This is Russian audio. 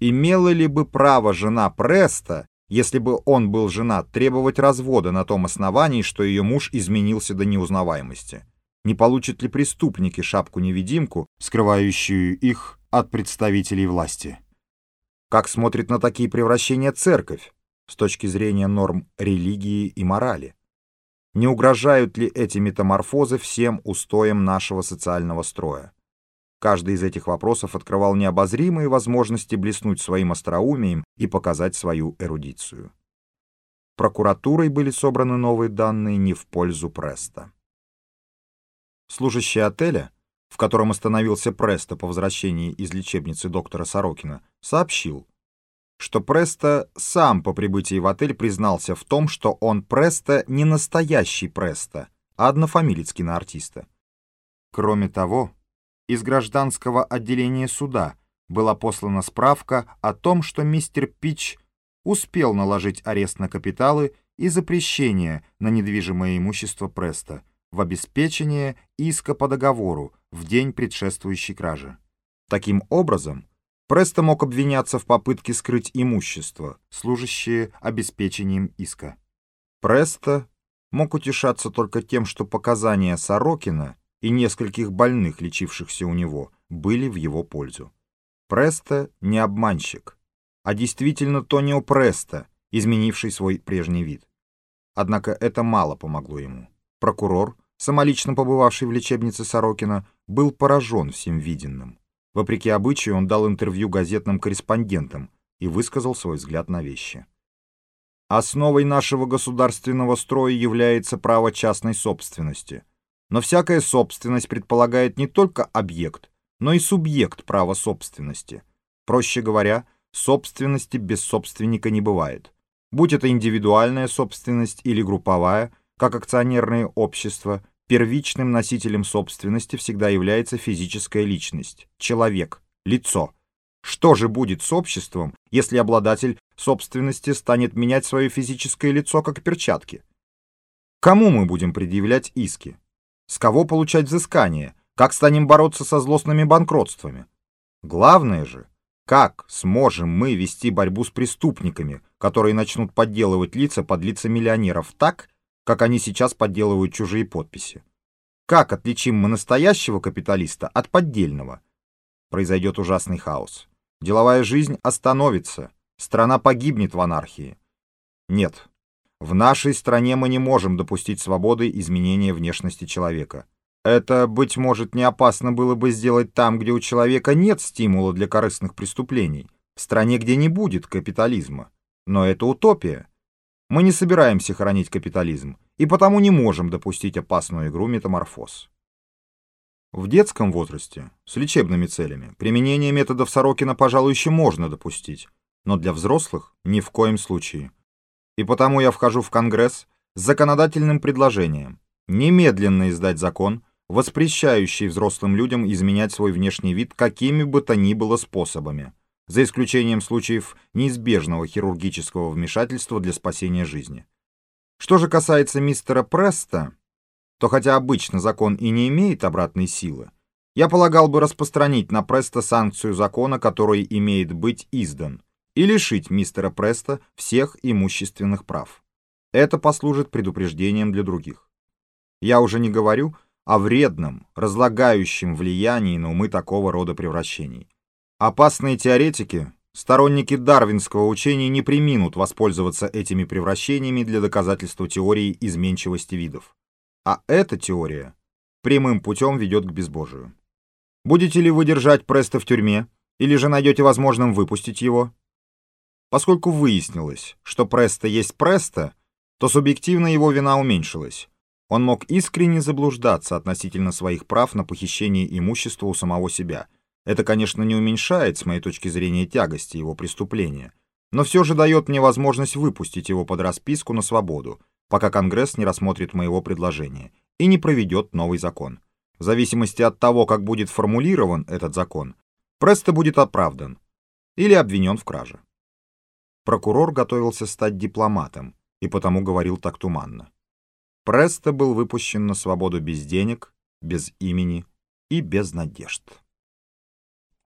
Имела ли бы право жена Преста, если бы он был женат, требовать развода на том основании, что ее муж изменился до неузнаваемости? Не получат ли преступники шапку-невидимку, скрывающую их от представителей власти? Как смотрит на такие превращения церковь с точки зрения норм религии и морали? Не угрожают ли эти метаморфозы всем устоям нашего социального строя? Каждый из этих вопросов открывал необозримые возможности блеснуть своим остроумием и показать свою эрудицию. Прокуратурой были собраны новые данные не в пользу Преста. Служащий отеля, в котором остановился Преста по возвращении из лечебницы доктора Сорокина, сообщил, что Преста сам по прибытии в отель признался в том, что он Преста не настоящий Преста, а однофамилец киноартиста. Кроме того, из гражданского отделения суда была послана справка о том, что мистер Пич успел наложить арест на капиталы и запрещение на недвижимое имущество Преста в обеспечение иска по договору в день предшествующей краже. Таким образом, Престо мог обвиняться в попытке скрыть имущество, служащее обеспечением иска. Престо мог утешаться только тем, что показания Сорокина и нескольких больных, лечившихся у него, были в его пользу. Престо не обманщик, а действительно Тонио Престо, изменивший свой прежний вид. Однако это мало помогло ему. Прокурор, самолично побывавший в лечебнице Сорокина, был поражен всем виденным. Вопреки обычаю, он дал интервью газетным корреспондентам и высказал свой взгляд на вещи. Основой нашего государственного строя является право частной собственности. Но всякая собственность предполагает не только объект, но и субъект права собственности. Проще говоря, собственности без собственника не бывает. Будь это индивидуальная собственность или групповая, как акционерное общество, Первичным носителем собственности всегда является физическая личность, человек, лицо. Что же будет с обществом, если обладатель собственности станет менять свое физическое лицо как перчатки? Кому мы будем предъявлять иски? С кого получать взыскание? Как станем бороться со злостными банкротствами? Главное же, как сможем мы вести борьбу с преступниками, которые начнут подделывать лица под лица миллионеров так, как они сейчас подделывают чужие подписи. Как отличим мы настоящего капиталиста от поддельного? Произойдет ужасный хаос. Деловая жизнь остановится, страна погибнет в анархии. Нет, в нашей стране мы не можем допустить свободы изменения внешности человека. Это, быть может, не опасно было бы сделать там, где у человека нет стимула для корыстных преступлений, в стране, где не будет капитализма. Но это утопия. Мы не собираемся хранить капитализм и потому не можем допустить опасную игру метаморфоз. В детском возрасте, с лечебными целями, применение методов Сорокина, пожалуй, еще можно допустить, но для взрослых ни в коем случае. И потому я вхожу в Конгресс с законодательным предложением немедленно издать закон, воспрещающий взрослым людям изменять свой внешний вид какими бы то ни было способами – за исключением случаев неизбежного хирургического вмешательства для спасения жизни. Что же касается мистера Преста, то хотя обычно закон и не имеет обратной силы, я полагал бы распространить на Преста санкцию закона, который имеет быть издан, и лишить мистера Преста всех имущественных прав. Это послужит предупреждением для других. Я уже не говорю о вредном, разлагающем влиянии на умы такого рода превращений. Опасные теоретики, сторонники дарвинского учения не приминут воспользоваться этими превращениями для доказательства теории изменчивости видов. А эта теория прямым путем ведет к безбожию. Будете ли вы держать Преста в тюрьме, или же найдете возможным выпустить его? Поскольку выяснилось, что Преста есть Преста, то субъективно его вина уменьшилась. Он мог искренне заблуждаться относительно своих прав на похищение имущества у самого себя – это, конечно, не уменьшает, с моей точки зрения, тягости его преступления, но все же дает мне возможность выпустить его под расписку на свободу, пока Конгресс не рассмотрит моего предложения и не проведет новый закон. В зависимости от того, как будет формулирован этот закон, Престо будет оправдан или обвинен в краже. Прокурор готовился стать дипломатом и потому говорил так туманно. Престо был выпущен на свободу без денег, без имени и без надежд.